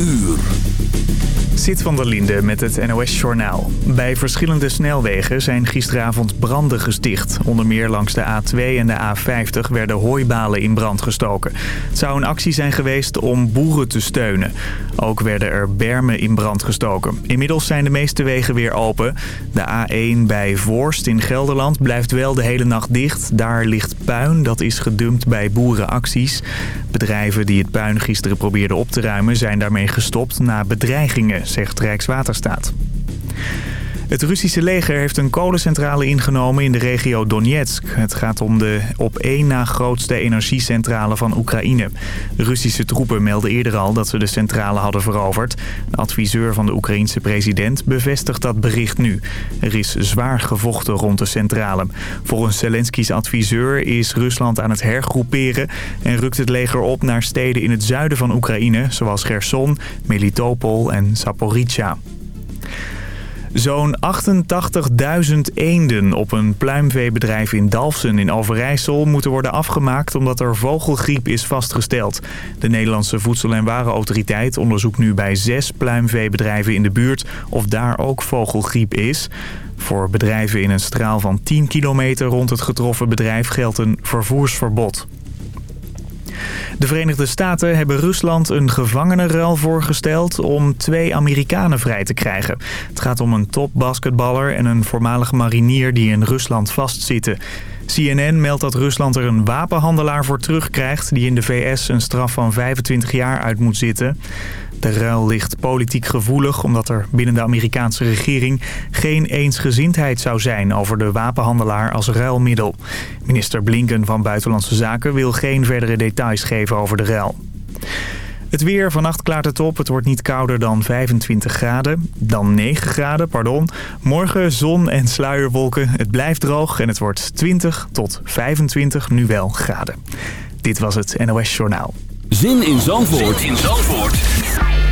uur. Zit van der Linde met het NOS-journaal. Bij verschillende snelwegen zijn gisteravond branden gesticht. Onder meer langs de A2 en de A50 werden hooibalen in brand gestoken. Het zou een actie zijn geweest om boeren te steunen. Ook werden er bermen in brand gestoken. Inmiddels zijn de meeste wegen weer open. De A1 bij Voorst in Gelderland blijft wel de hele nacht dicht. Daar ligt puin, dat is gedumpt bij boerenacties. Bedrijven die het puin gisteren probeerden op te ruimen zijn daarmee gestopt na bedreigingen zegt Rijkswaterstaat. Het Russische leger heeft een kolencentrale ingenomen in de regio Donetsk. Het gaat om de op één na grootste energiecentrale van Oekraïne. Russische troepen melden eerder al dat ze de centrale hadden veroverd. De adviseur van de Oekraïense president bevestigt dat bericht nu. Er is zwaar gevochten rond de centrale. Volgens Zelensky's adviseur is Rusland aan het hergroeperen... en rukt het leger op naar steden in het zuiden van Oekraïne... zoals Gerson, Melitopol en Zaporizhia. Zo'n 88.000 eenden op een pluimveebedrijf in Dalfsen in Overijssel moeten worden afgemaakt omdat er vogelgriep is vastgesteld. De Nederlandse Voedsel- en Warenautoriteit onderzoekt nu bij zes pluimveebedrijven in de buurt of daar ook vogelgriep is. Voor bedrijven in een straal van 10 kilometer rond het getroffen bedrijf geldt een vervoersverbod. De Verenigde Staten hebben Rusland een gevangenenruil voorgesteld om twee Amerikanen vrij te krijgen. Het gaat om een topbasketballer en een voormalige marinier die in Rusland vastzitten. CNN meldt dat Rusland er een wapenhandelaar voor terugkrijgt... die in de VS een straf van 25 jaar uit moet zitten. De ruil ligt politiek gevoelig omdat er binnen de Amerikaanse regering geen eensgezindheid zou zijn over de wapenhandelaar als ruilmiddel. Minister Blinken van Buitenlandse Zaken wil geen verdere details geven over de ruil. Het weer, vannacht klaart het op. Het wordt niet kouder dan 25 graden. Dan 9 graden, pardon. Morgen zon en sluierwolken. Het blijft droog en het wordt 20 tot 25 nu wel graden. Dit was het NOS Journaal. Zin in Zandvoort, zin in Zandvoort.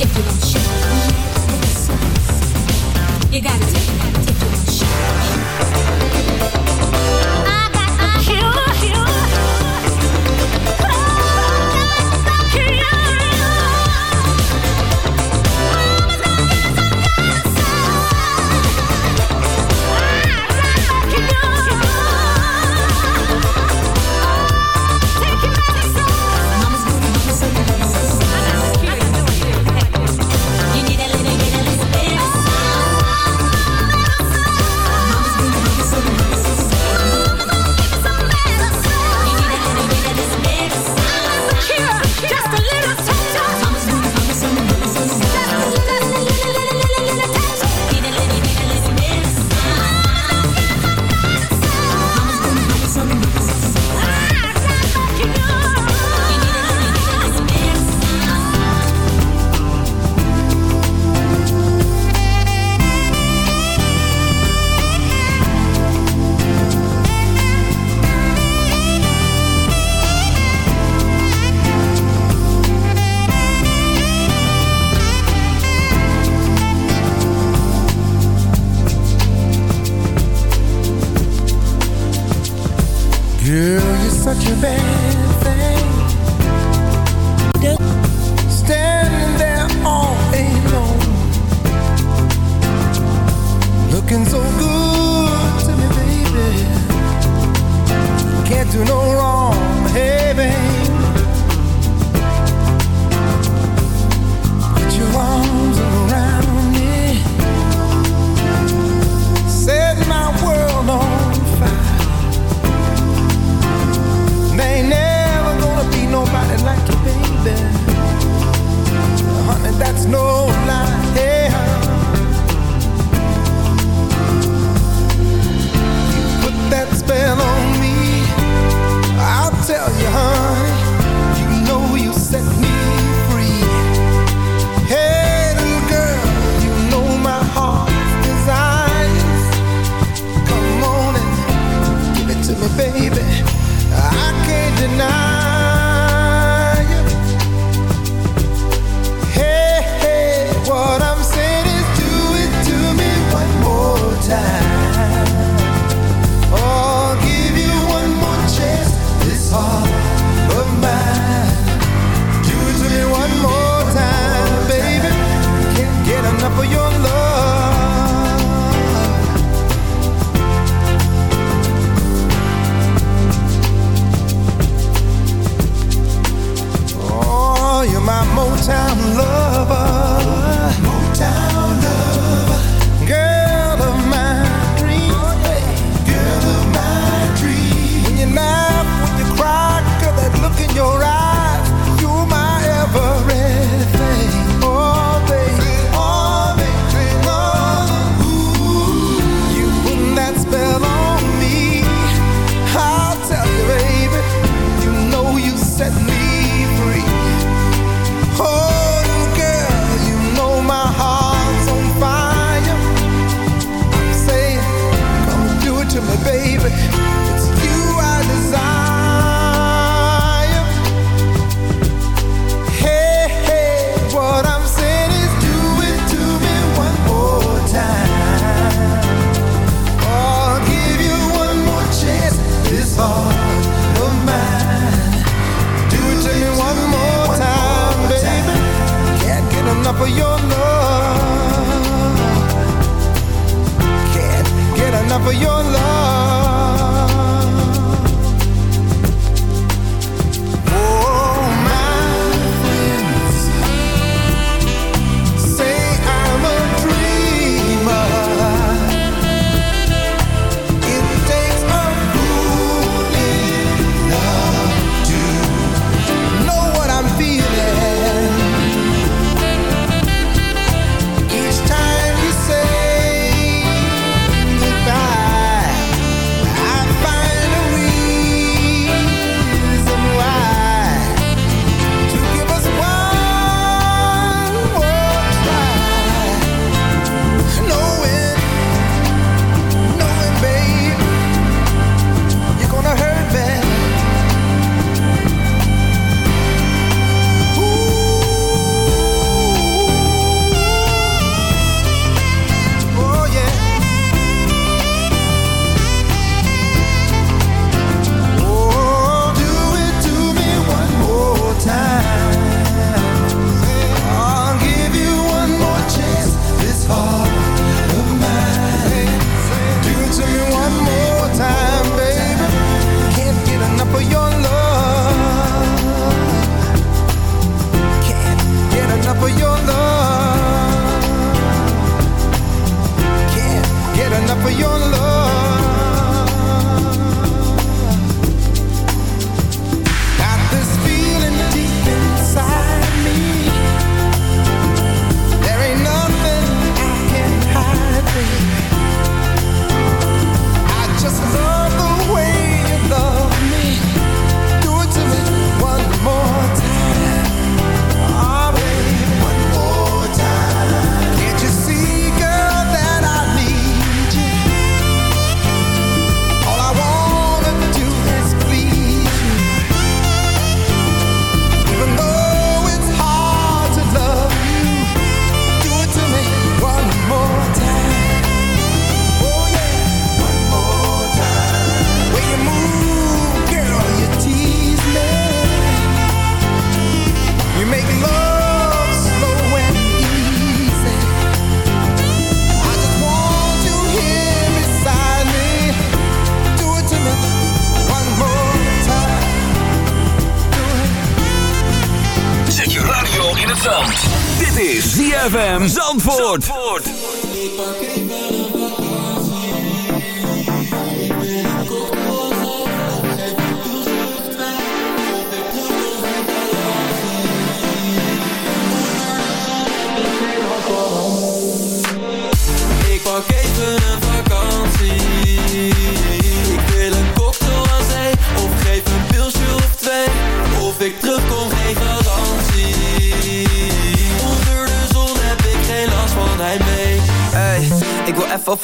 If you don't shake, you gotta take it.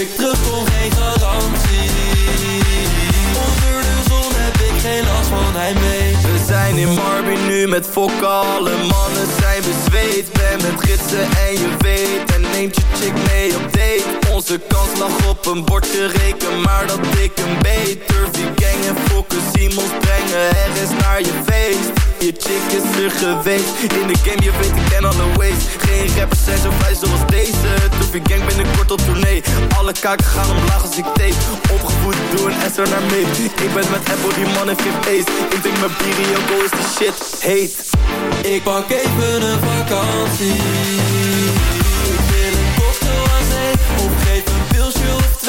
Ik terugkom geen garantie. Onder de zon heb ik geen last van hij mee. We zijn in Marby nu met fokken, alle mannen zijn bezweet. Ben met gidsen en je weet En neemt je chick mee op date Onze kans lag op een bordje reken Maar dat ik een beter gang en fokken Simons brengen. Ergens naar je feest. Je chick is er geweest. In de game je weet ik ken alle ways. Geen rappers zijn zo vrij zoals deze. Turfie gang binnenkort op tournee. Alle kaken gaan omlaag als ik tape. Opgevoed door een S er naar mee. Ik ben met Apple die man heeft geen face Ik drink mijn bier en go is die shit. Heet. Ik pak even een vakantie. Ik wil een aan zee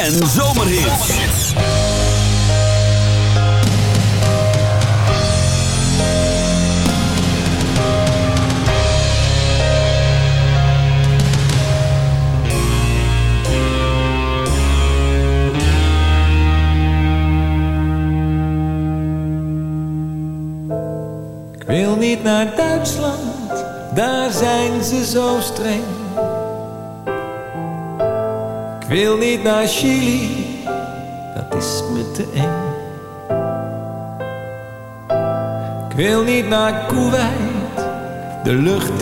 En zomerhits.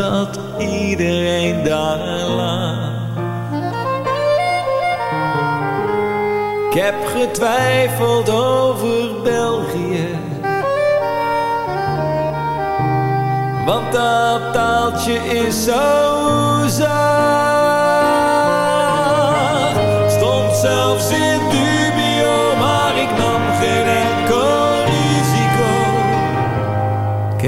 Omdat iedereen daar laat. Ik heb getwijfeld over België. Want dat taaltje is zo. Stond zelfs in dubio, maar ik nam geen enkel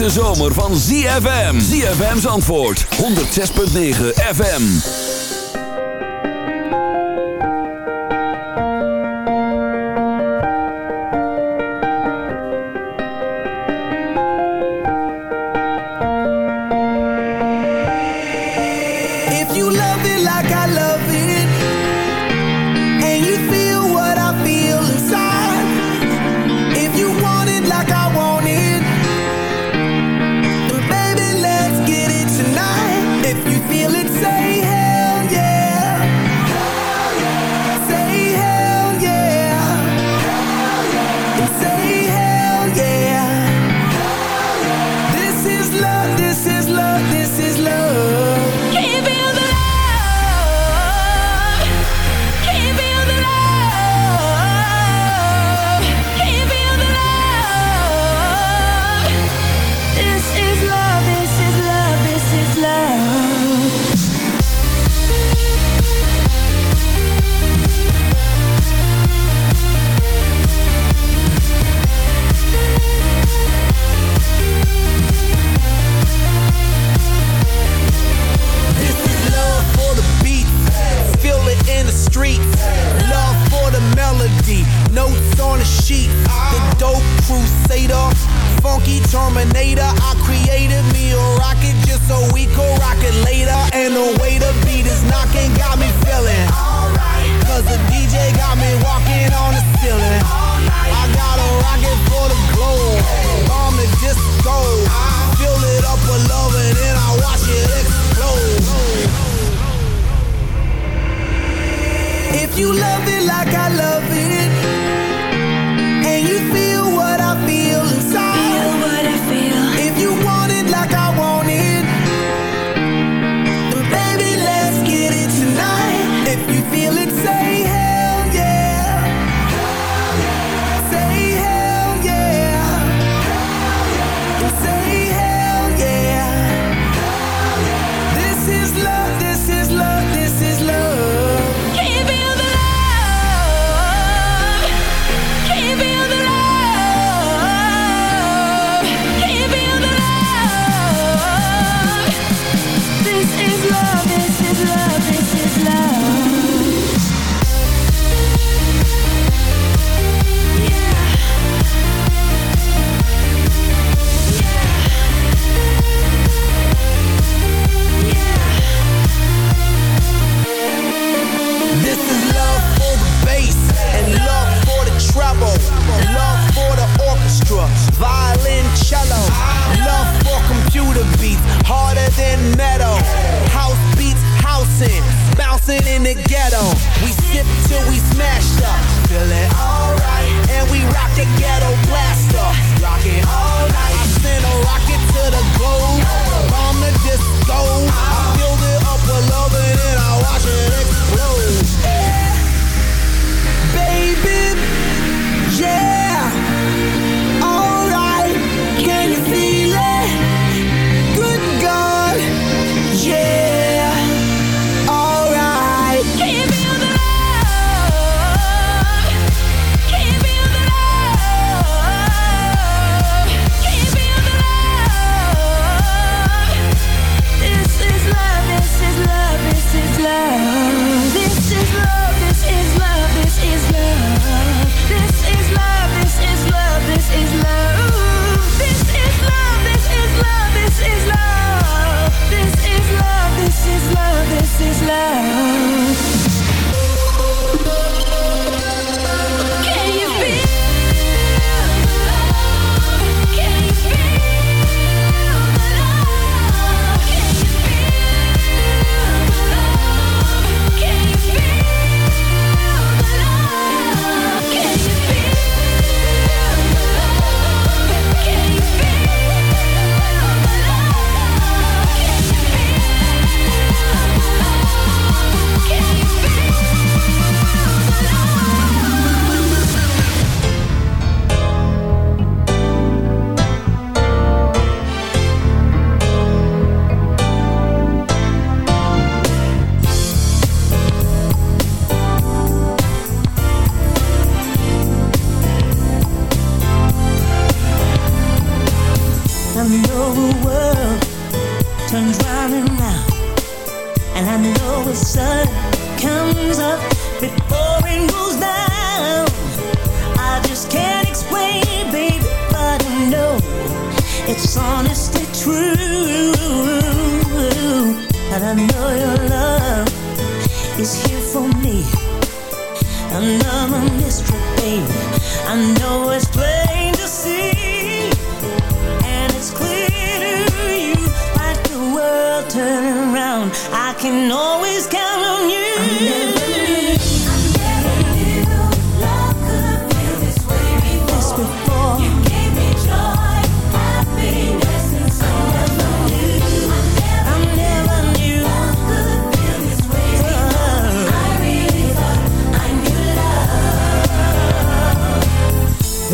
hete zomer van ZFM. ZFM's antwoord 106.9 FM. If you love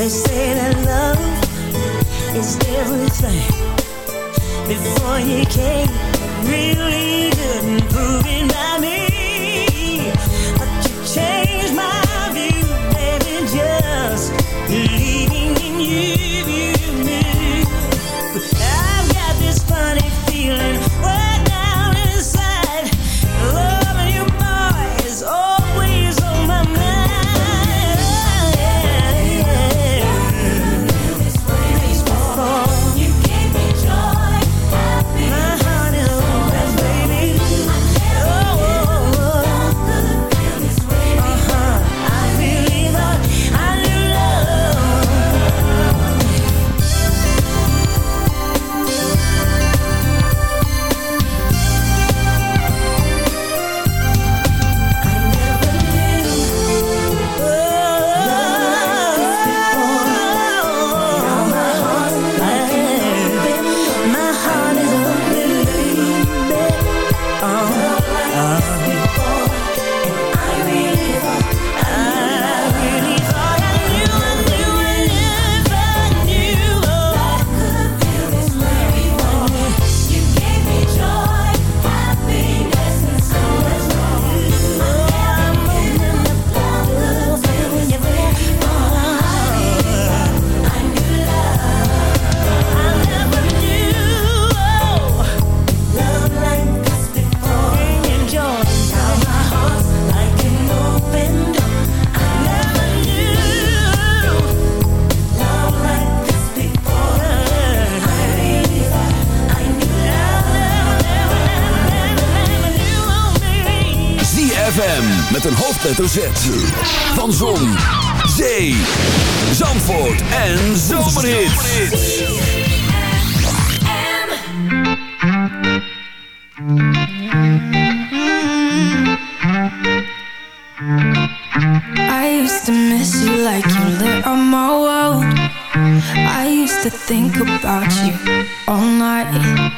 They say that love is everything. Before you came, really couldn't prove it by me. But you changed my ZFM met een hoofdletter Z. Van Zon, Zee, Zandvoort en Zomerhits. I used to miss you like you lit on my world. I used to think about you all night.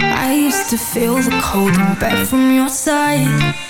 I used to feel the cold in bed from your side.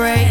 break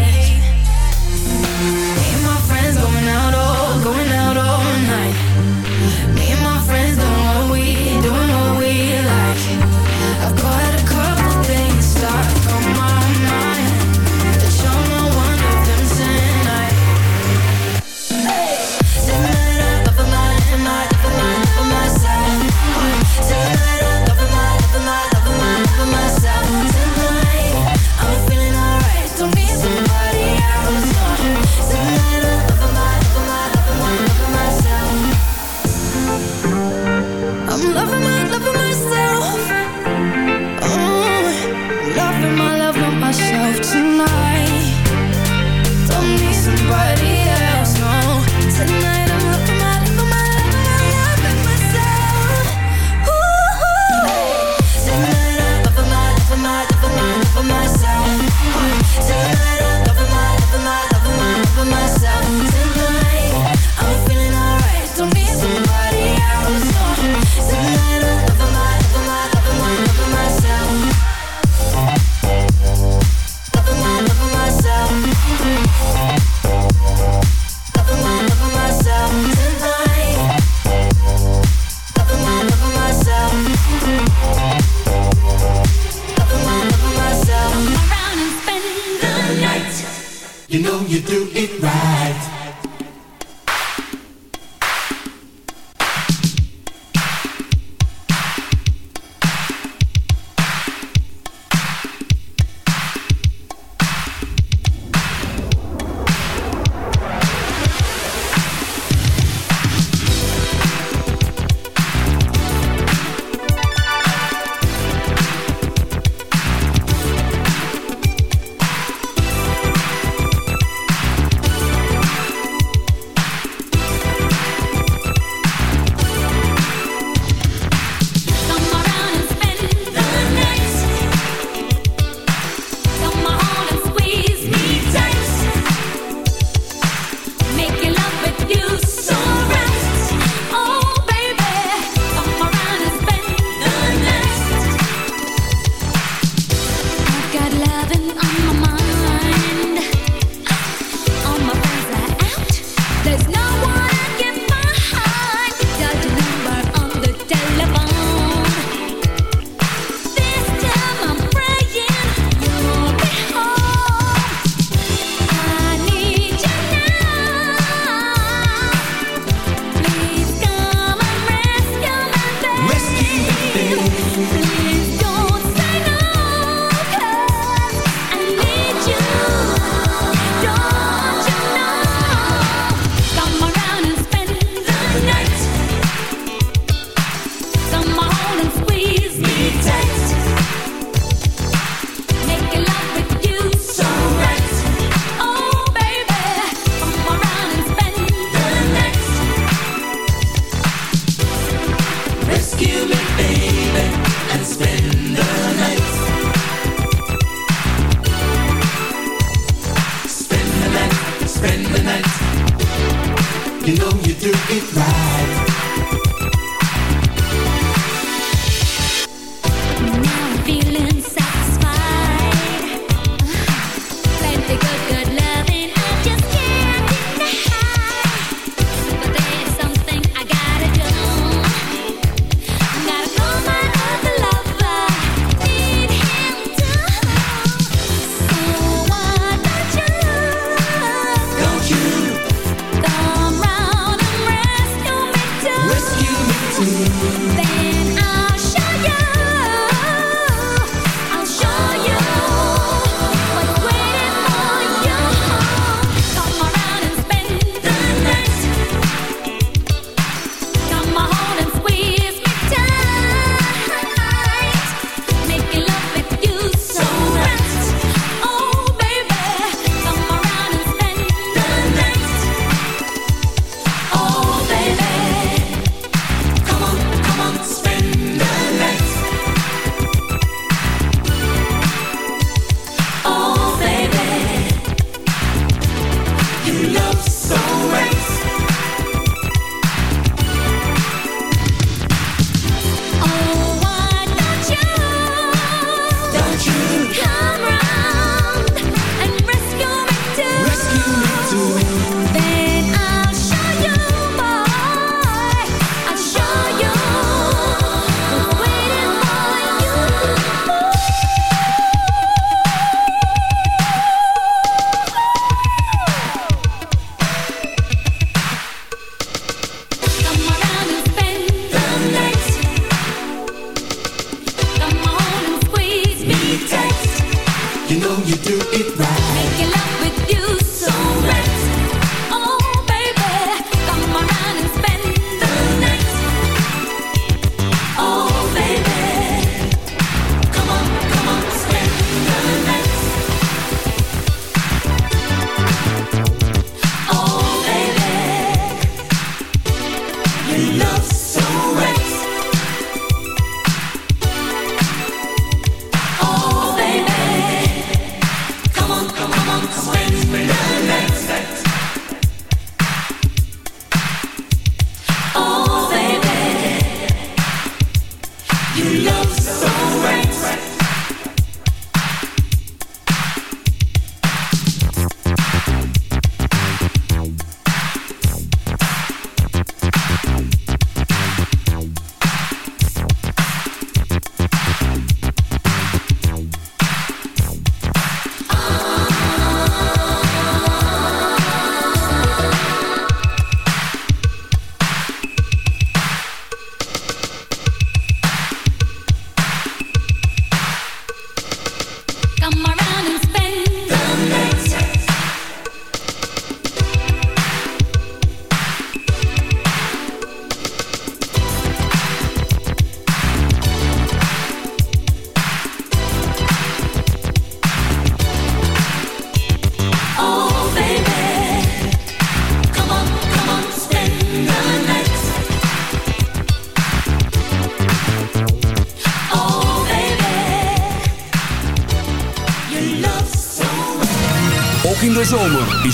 Thank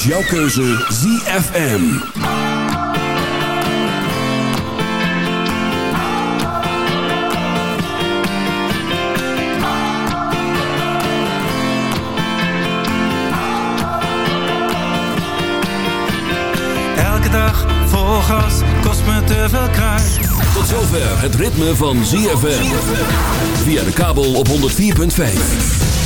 jouw keuze ZFM. gas kost me te veel kruis. Tot zover het ritme van ZFM. Via de kabel op 104.5.